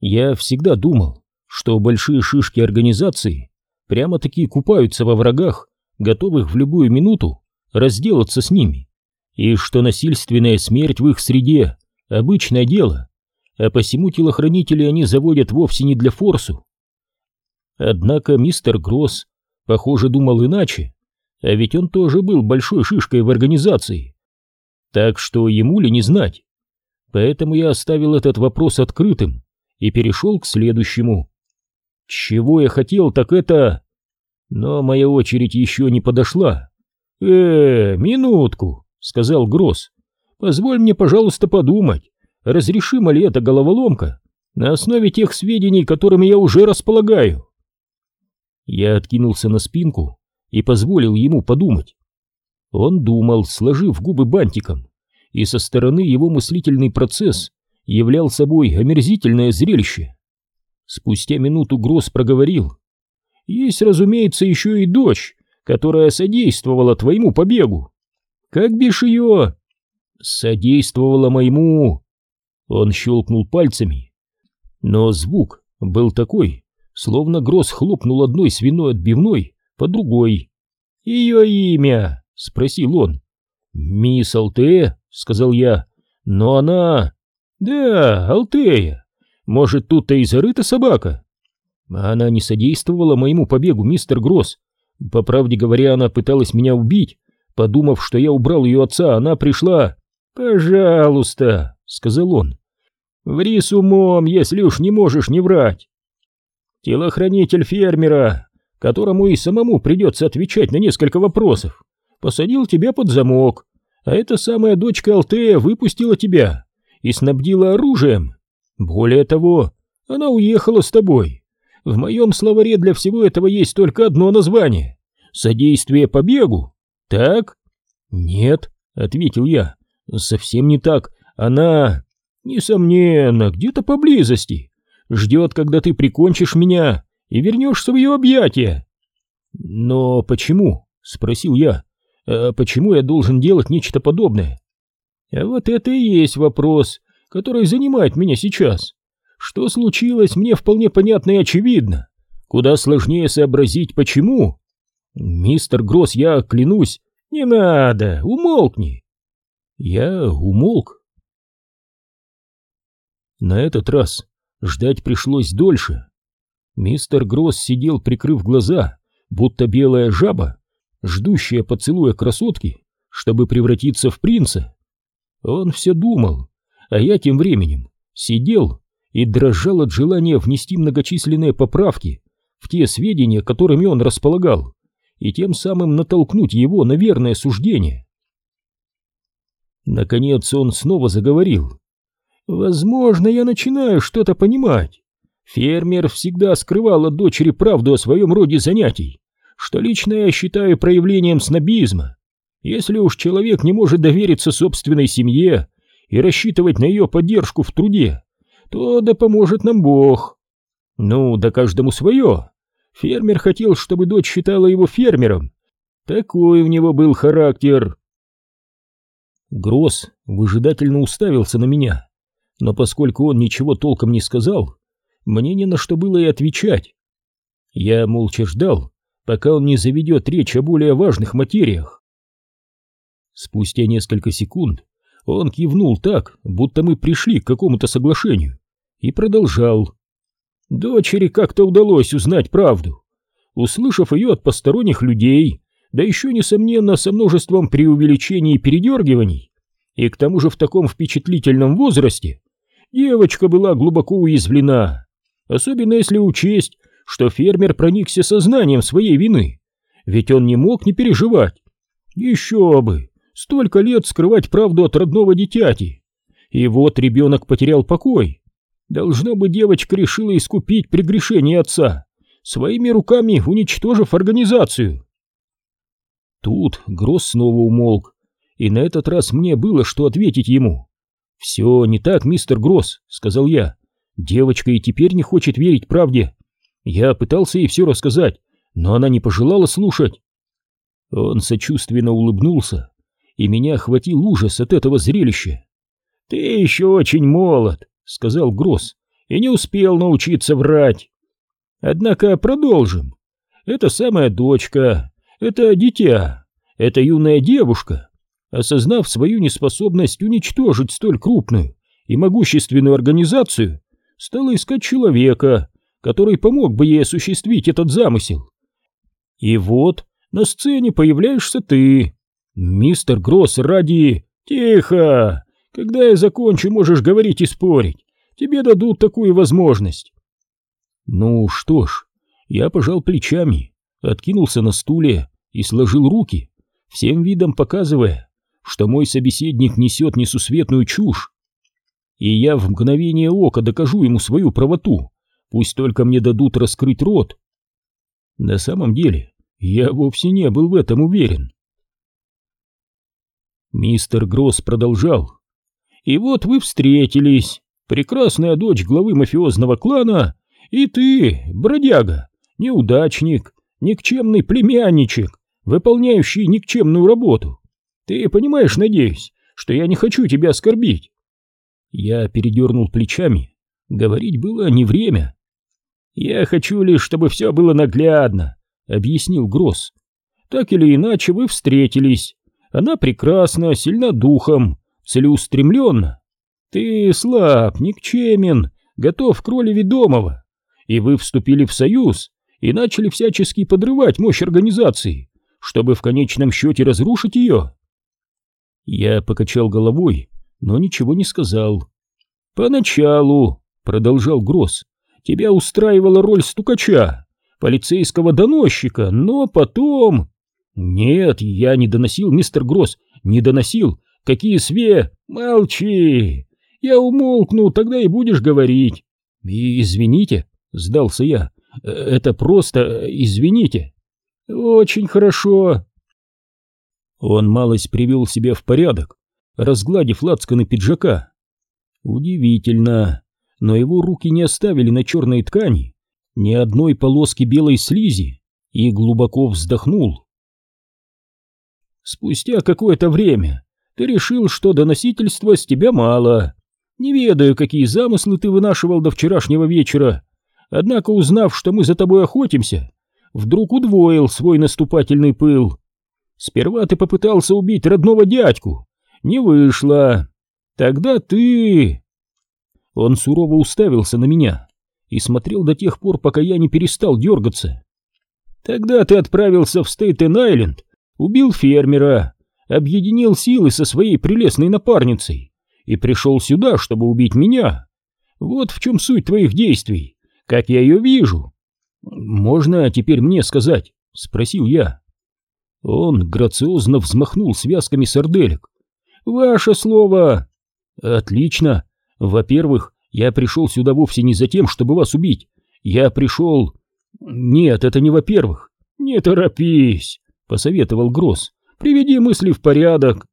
Я всегда думал, что большие шишки организации прямо-таки купаются во врагах, готовых в любую минуту разделаться с ними, и что насильственная смерть в их среде — обычное дело, а посему телохранителей они заводят вовсе не для форсу. Однако мистер Гросс, похоже, думал иначе, а ведь он тоже был большой шишкой в организации. Так что ему ли не знать? Поэтому я оставил этот вопрос открытым и перешел к следующему. Чего я хотел, так это... Но моя очередь еще не подошла. «Э, минутку», — сказал Гросс. «Позволь мне, пожалуйста, подумать, разрешима ли эта головоломка на основе тех сведений, которыми я уже располагаю?» Я откинулся на спинку и позволил ему подумать. Он думал, сложив губы бантиком, и со стороны его мыслительный процесс являл собой омерзительное зрелище. Спустя минуту Гросс проговорил. «Есть, разумеется, еще и дочь, которая содействовала твоему побегу. Как бишь ее?» «Содействовала моему...» Он щелкнул пальцами. Но звук был такой, словно Гросс хлопнул одной свиной отбивной по другой. «Ее имя?» — спросил он. «Мисс Алтея», — сказал я, — «но она...» «Да, Алтея. Может, тут-то и зарыта собака?» Она не содействовала моему побегу, мистер Гросс. По правде говоря, она пыталась меня убить. Подумав, что я убрал ее отца, она пришла... «Пожалуйста», — сказал он. «Ври с умом, если уж не можешь не врать. Телохранитель фермера, которому и самому придется отвечать на несколько вопросов, посадил тебя под замок, а эта самая дочка Алтея выпустила тебя и снабдила оружием. Более того, она уехала с тобой. В моем словаре для всего этого есть только одно название — содействие побегу. Так? Нет, — ответил я, — совсем не так. Она, несомненно, где-то поблизости. Ждет, когда ты прикончишь меня и вернешься в ее объятия. Но почему? — спросил я. А почему я должен делать нечто подобное? А вот это и есть вопрос, который занимает меня сейчас. Что случилось, мне вполне понятно и очевидно. Куда сложнее сообразить, почему. Мистер Гросс, я клянусь, не надо, умолкни. Я умолк. На этот раз ждать пришлось дольше. Мистер Гросс сидел, прикрыв глаза, будто белая жаба, ждущая поцелуя красотки, чтобы превратиться в принца. Он все думал, а я тем временем сидел и дрожал от желания внести многочисленные поправки в те сведения, которыми он располагал, и тем самым натолкнуть его на верное суждение. Наконец он снова заговорил. «Возможно, я начинаю что-то понимать. Фермер всегда скрывал от дочери правду о своем роде занятий, что лично я считаю проявлением снобизма. Если уж человек не может довериться собственной семье и рассчитывать на ее поддержку в труде, то да поможет нам Бог. Ну, да каждому свое. Фермер хотел, чтобы дочь считала его фермером. Такой у него был характер. Гросс выжидательно уставился на меня, но поскольку он ничего толком не сказал, мне не на что было и отвечать. Я молча ждал, пока он не заведет речь о более важных материях. Спустя несколько секунд он кивнул так, будто мы пришли к какому-то соглашению, и продолжал. Дочери как-то удалось узнать правду. Услышав ее от посторонних людей, да еще, несомненно, со множеством преувеличений и передергиваний, и к тому же в таком впечатлительном возрасте, девочка была глубоко уязвлена, особенно если учесть, что фермер проникся сознанием своей вины, ведь он не мог не переживать. Еще бы, столько лет скрывать правду от родного дитяти. И вот ребенок потерял покой. Должно быть, девочка решила искупить прегрешение отца, своими руками уничтожив организацию. Тут Гросс снова умолк, и на этот раз мне было что ответить ему. «Все не так, мистер Гросс», — сказал я. «Девочка и теперь не хочет верить правде. Я пытался ей все рассказать, но она не пожелала слушать. Он сочувственно улыбнулся, и меня охватил ужас от этого зрелища. «Ты еще очень молод», — сказал Гросс, и не успел научиться врать. Однако продолжим. Это самая дочка, это дитя, это юная девушка, осознав свою неспособность уничтожить столь крупную и могущественную организацию, стала искать человека, который помог бы ей осуществить этот замысел. И вот на сцене появляешься ты, мистер Гросс ради... Тихо! Когда я закончу, можешь говорить и спорить. Тебе дадут такую возможность. Ну что ж, я пожал плечами, откинулся на стуле и сложил руки, всем видом показывая, что мой собеседник несет несусветную чушь. И я в мгновение ока докажу ему свою правоту, пусть только мне дадут раскрыть рот. На самом деле, я вовсе не был в этом уверен. Мистер Гросс продолжал. «И вот вы встретились, прекрасная дочь главы мафиозного клана, и ты, бродяга, неудачник, никчемный племянничек, выполняющий никчемную работу. Ты понимаешь, надеюсь, что я не хочу тебя оскорбить?» Я передернул плечами. Говорить было не время. «Я хочу лишь, чтобы все было наглядно», — объяснил Гросс. «Так или иначе вы встретились. Она прекрасна, сильна духом, целеустремленна. Ты слаб, никчемен, готов к роли ведомого. И вы вступили в союз и начали всячески подрывать мощь организации, чтобы в конечном счете разрушить ее. Я покачал головой, но ничего не сказал. «Поначалу», — продолжал Гросс, — «тебя устраивала роль стукача, полицейского доносчика, но потом...» «Нет, я не доносил, мистер Гросс, не доносил. Какие све...» «Молчи! Я умолкну, тогда и будешь говорить». И «Извините», — сдался я, — «это просто... Э, извините». «Очень хорошо». Он малость привел себя в порядок, разгладив лацканы пиджака. Удивительно, но его руки не оставили на черной ткани ни одной полоски белой слизи и глубоко вздохнул. Спустя какое-то время ты решил, что доносительства с тебя мало. Не ведаю, какие замыслы ты вынашивал до вчерашнего вечера, однако, узнав, что мы за тобой охотимся, вдруг удвоил свой наступательный пыл. Сперва ты попытался убить родного дядьку. Не вышло. Тогда ты...» Он сурово уставился на меня и смотрел до тех пор, пока я не перестал дергаться. «Тогда ты отправился в Стейтен-Айленд убил фермера, объединил силы со своей прелестной напарницей и пришел сюда, чтобы убить меня. Вот в чем суть твоих действий, как я ее вижу. Можно теперь мне сказать? Спросил я. Он грациозно взмахнул связками сарделек. Ваше слово. Отлично. Во-первых, я пришел сюда вовсе не за тем, чтобы вас убить. Я пришел... Нет, это не во-первых. Не торопись посоветовал Гросс. Приведи мысли в порядок.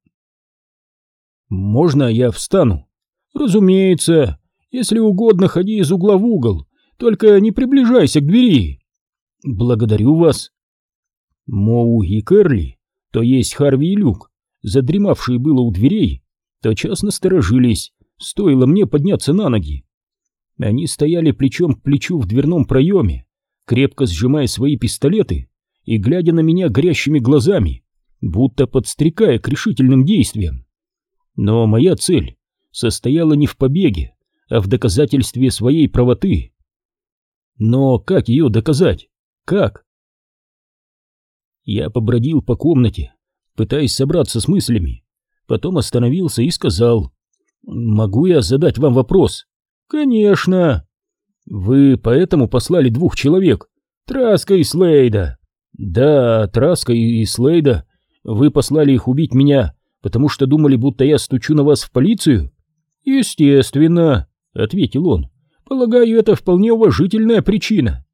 Можно я встану? Разумеется. Если угодно, ходи из угла в угол. Только не приближайся к двери. Благодарю вас. Моу и Кэрли, то есть Харви и Люк, задремавшие было у дверей, тотчас насторожились, стоило мне подняться на ноги. Они стояли плечом к плечу в дверном проеме, крепко сжимая свои пистолеты и глядя на меня горящими глазами, будто подстрекая к решительным действиям. Но моя цель состояла не в побеге, а в доказательстве своей правоты. Но как ее доказать? Как? Я побродил по комнате, пытаясь собраться с мыслями, потом остановился и сказал, «Могу я задать вам вопрос?» «Конечно!» «Вы поэтому послали двух человек, Траска и Слейда?» «Да, Траска и Слейда, вы послали их убить меня, потому что думали, будто я стучу на вас в полицию?» «Естественно», — ответил он. «Полагаю, это вполне уважительная причина».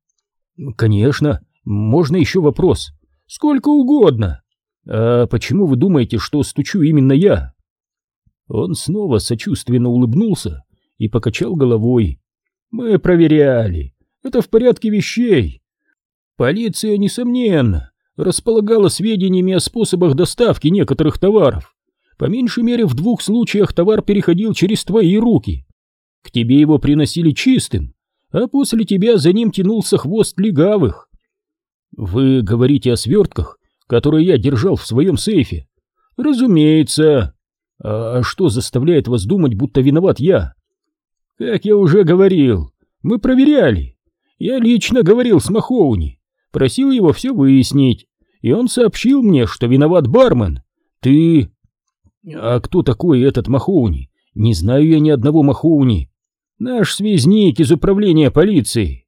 «Конечно. Можно еще вопрос?» «Сколько угодно». «А почему вы думаете, что стучу именно я?» Он снова сочувственно улыбнулся и покачал головой. «Мы проверяли. Это в порядке вещей. Полиция, несомненно, располагала сведениями о способах доставки некоторых товаров. По меньшей мере в двух случаях товар переходил через твои руки. К тебе его приносили чистым, а после тебя за ним тянулся хвост легавых. Вы говорите о свертках, которые я держал в своем сейфе? Разумеется. А что заставляет вас думать, будто виноват я? Как я уже говорил, мы проверяли. Я лично говорил с Махоуни, просил его все выяснить, и он сообщил мне, что виноват бармен. Ты... А кто такой этот Махоуни? Не знаю я ни одного Махоуни. Наш связник из управления полиции.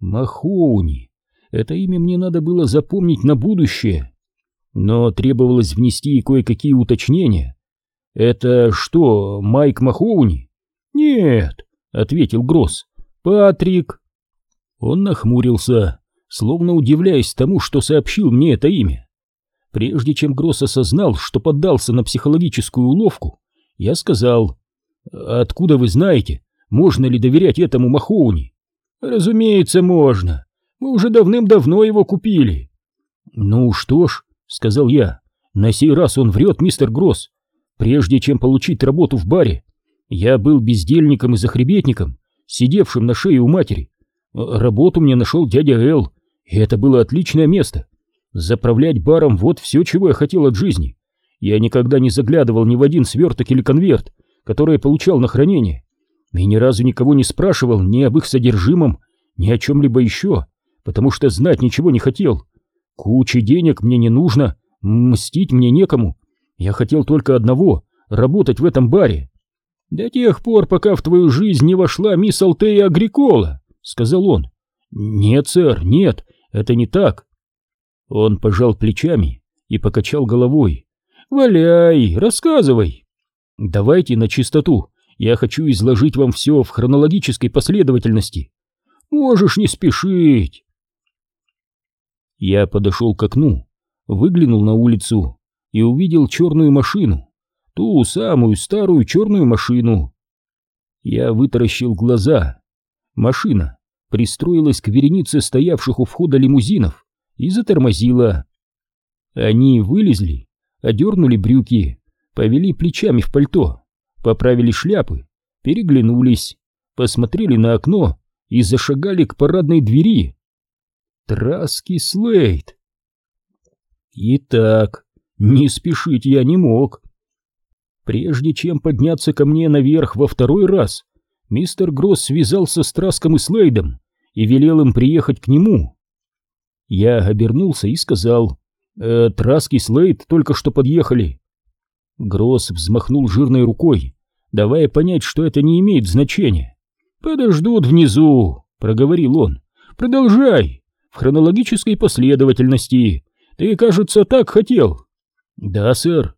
Махоуни. Это имя мне надо было запомнить на будущее. Но требовалось внести кое-какие уточнения. Это что, Майк Махоуни? Нет, ответил Гросс. Патрик. Он нахмурился, словно удивляясь тому, что сообщил мне это имя. Прежде чем Гросс осознал, что поддался на психологическую уловку, я сказал, «Откуда вы знаете, можно ли доверять этому Махоуни?» «Разумеется, можно. Мы уже давным-давно его купили. Ну что ж, сказал я, на сей раз он врет, мистер Гросс. Прежде чем получить работу в баре, я был бездельником и захребетником, сидевшим на шее у матери. Работу мне нашел дядя Эл, и это было отличное место. Заправлять баром вот все, чего я хотел от жизни. Я никогда не заглядывал ни в один сверток или конверт, который я получал на хранение, и ни разу никого не спрашивал ни об их содержимом, ни о чем-либо еще потому что знать ничего не хотел. Кучи денег мне не нужно, мстить мне некому. Я хотел только одного — работать в этом баре. «До тех пор, пока в твою жизнь не вошла мисс Алтея Агрикола», — сказал он. «Нет, сэр, нет, это не так». Он пожал плечами и покачал головой. «Валяй, рассказывай». «Давайте на чистоту, я хочу изложить вам все в хронологической последовательности». «Можешь не спешить». Я подошел к окну, выглянул на улицу и увидел черную машину, ту самую старую черную машину. Я вытаращил глаза. Машина пристроилась к веренице стоявших у входа лимузинов и затормозила. Они вылезли, одернули брюки, повели плечами в пальто, поправили шляпы, переглянулись, посмотрели на окно и зашагали к парадной двери. Траски Слейд. Итак, не спешить я не мог. Прежде чем подняться ко мне наверх во второй раз, мистер Гросс связался с Траском и Слейдом и велел им приехать к нему. Я обернулся и сказал, э, «Траск и Слейд только что подъехали». Гросс взмахнул жирной рукой, давая понять, что это не имеет значения. «Подождут внизу», — проговорил он. «Продолжай» в хронологической последовательности. Ты, кажется, так хотел. Да, сэр.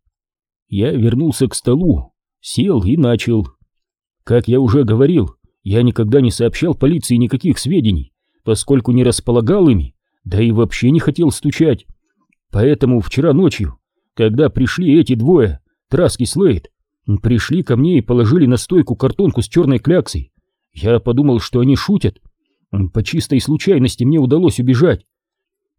Я вернулся к столу, сел и начал. Как я уже говорил, я никогда не сообщал полиции никаких сведений, поскольку не располагал ими, да и вообще не хотел стучать. Поэтому вчера ночью, когда пришли эти двое, Траски Слейд, пришли ко мне и положили на стойку картонку с черной кляксой. Я подумал, что они шутят, по чистой случайности мне удалось убежать.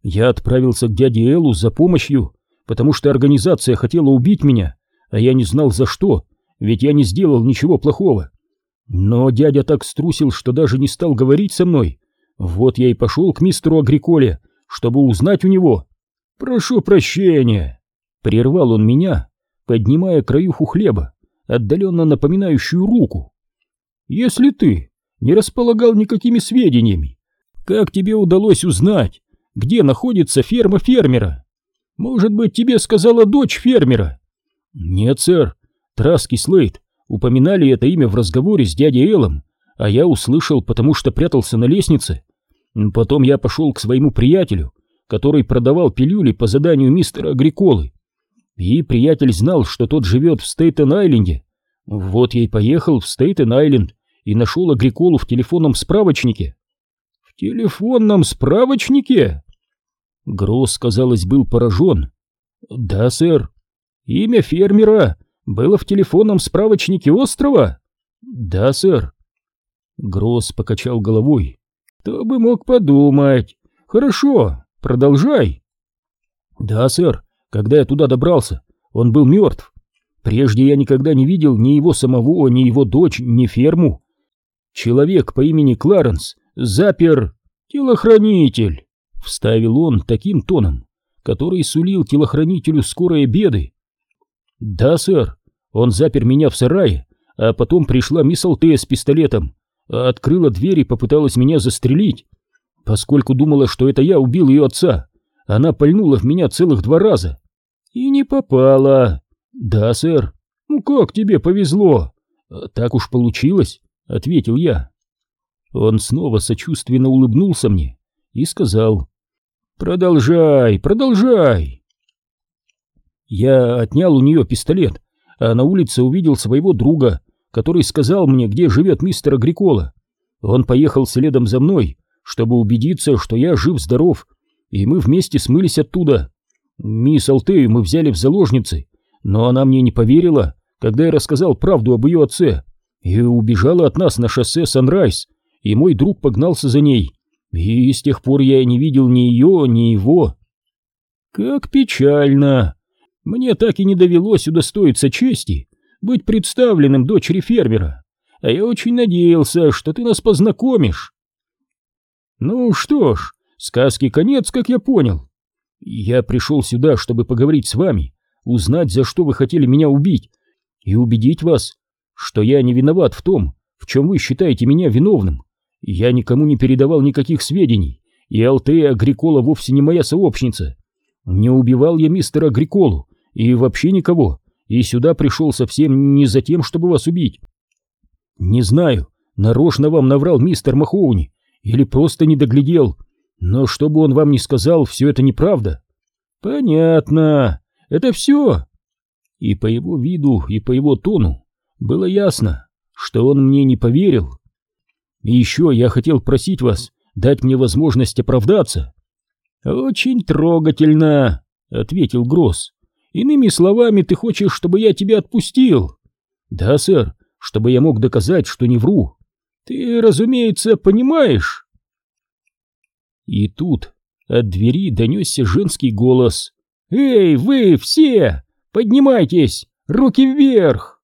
Я отправился к дяде Эллу за помощью, потому что организация хотела убить меня, а я не знал за что, ведь я не сделал ничего плохого. Но дядя так струсил, что даже не стал говорить со мной. Вот я и пошел к мистеру Агриколе, чтобы узнать у него. «Прошу прощения!» Прервал он меня, поднимая краюху хлеба, отдаленно напоминающую руку. «Если ты не располагал никакими сведениями. Как тебе удалось узнать, где находится ферма фермера? Может быть, тебе сказала дочь фермера? Нет, сэр. Траски Слейд упоминали это имя в разговоре с дядей Эллом, а я услышал, потому что прятался на лестнице. Потом я пошел к своему приятелю, который продавал пилюли по заданию мистера Агриколы. И приятель знал, что тот живет в Стейтен-Айленде. Вот я и поехал в Стейтен-Айленд и нашел Агриколу в телефонном справочнике. В телефонном справочнике? Гросс, казалось, был поражен. Да, сэр. Имя фермера было в телефонном справочнике острова? Да, сэр. Гросс покачал головой. Кто бы мог подумать. Хорошо, продолжай. Да, сэр. Когда я туда добрался, он был мертв. Прежде я никогда не видел ни его самого, ни его дочь, ни ферму. человек по имени Кларенс запер телохранитель, вставил он таким тоном, который сулил телохранителю скорые беды. Да, сэр, он запер меня в сарае, а потом пришла мисс Алтея с пистолетом, открыла дверь и попыталась меня застрелить. Поскольку думала, что это я убил ее отца, она пальнула в меня целых два раза. И не попала. Да, сэр. Ну как тебе повезло? Так уж получилось, ответил я. Он снова сочувственно улыбнулся мне и сказал, «Продолжай, продолжай!» Я отнял у нее пистолет, а на улице увидел своего друга, который сказал мне, где живет мистер Агрикола. Он поехал следом за мной, чтобы убедиться, что я жив-здоров, и мы вместе смылись оттуда. Мисс Алтею мы взяли в заложницы, но она мне не поверила, когда я рассказал правду об ее отце, и убежала от нас на шоссе Санрайз, и мой друг погнался за ней, и с тех пор я не видел ни ее, ни его. Как печально! Мне так и не довелось удостоиться чести быть представленным дочери фермера, а я очень надеялся, что ты нас познакомишь. Ну что ж, сказки конец, как я понял. Я пришел сюда, чтобы поговорить с вами, узнать, за что вы хотели меня убить, и убедить вас, что я не виноват в том, в чем вы считаете меня виновным. Я никому не передавал никаких сведений, и Алтея Агрикола вовсе не моя сообщница. Не убивал я мистера Агриколу и вообще никого, и сюда пришел совсем не за тем, чтобы вас убить. Не знаю, нарочно вам наврал мистер Махоуни или просто не доглядел, но что бы он вам ни сказал, все это неправда. Понятно, это все. И по его виду, и по его тону было ясно, что он мне не поверил. И еще я хотел просить вас дать мне возможность оправдаться. Очень трогательно, ответил Гросс. Иными словами, ты хочешь, чтобы я тебя отпустил? Да, сэр, чтобы я мог доказать, что не вру. Ты, разумеется, понимаешь. И тут от двери донесся женский голос. «Эй, вы все! Поднимайтесь! Руки вверх!»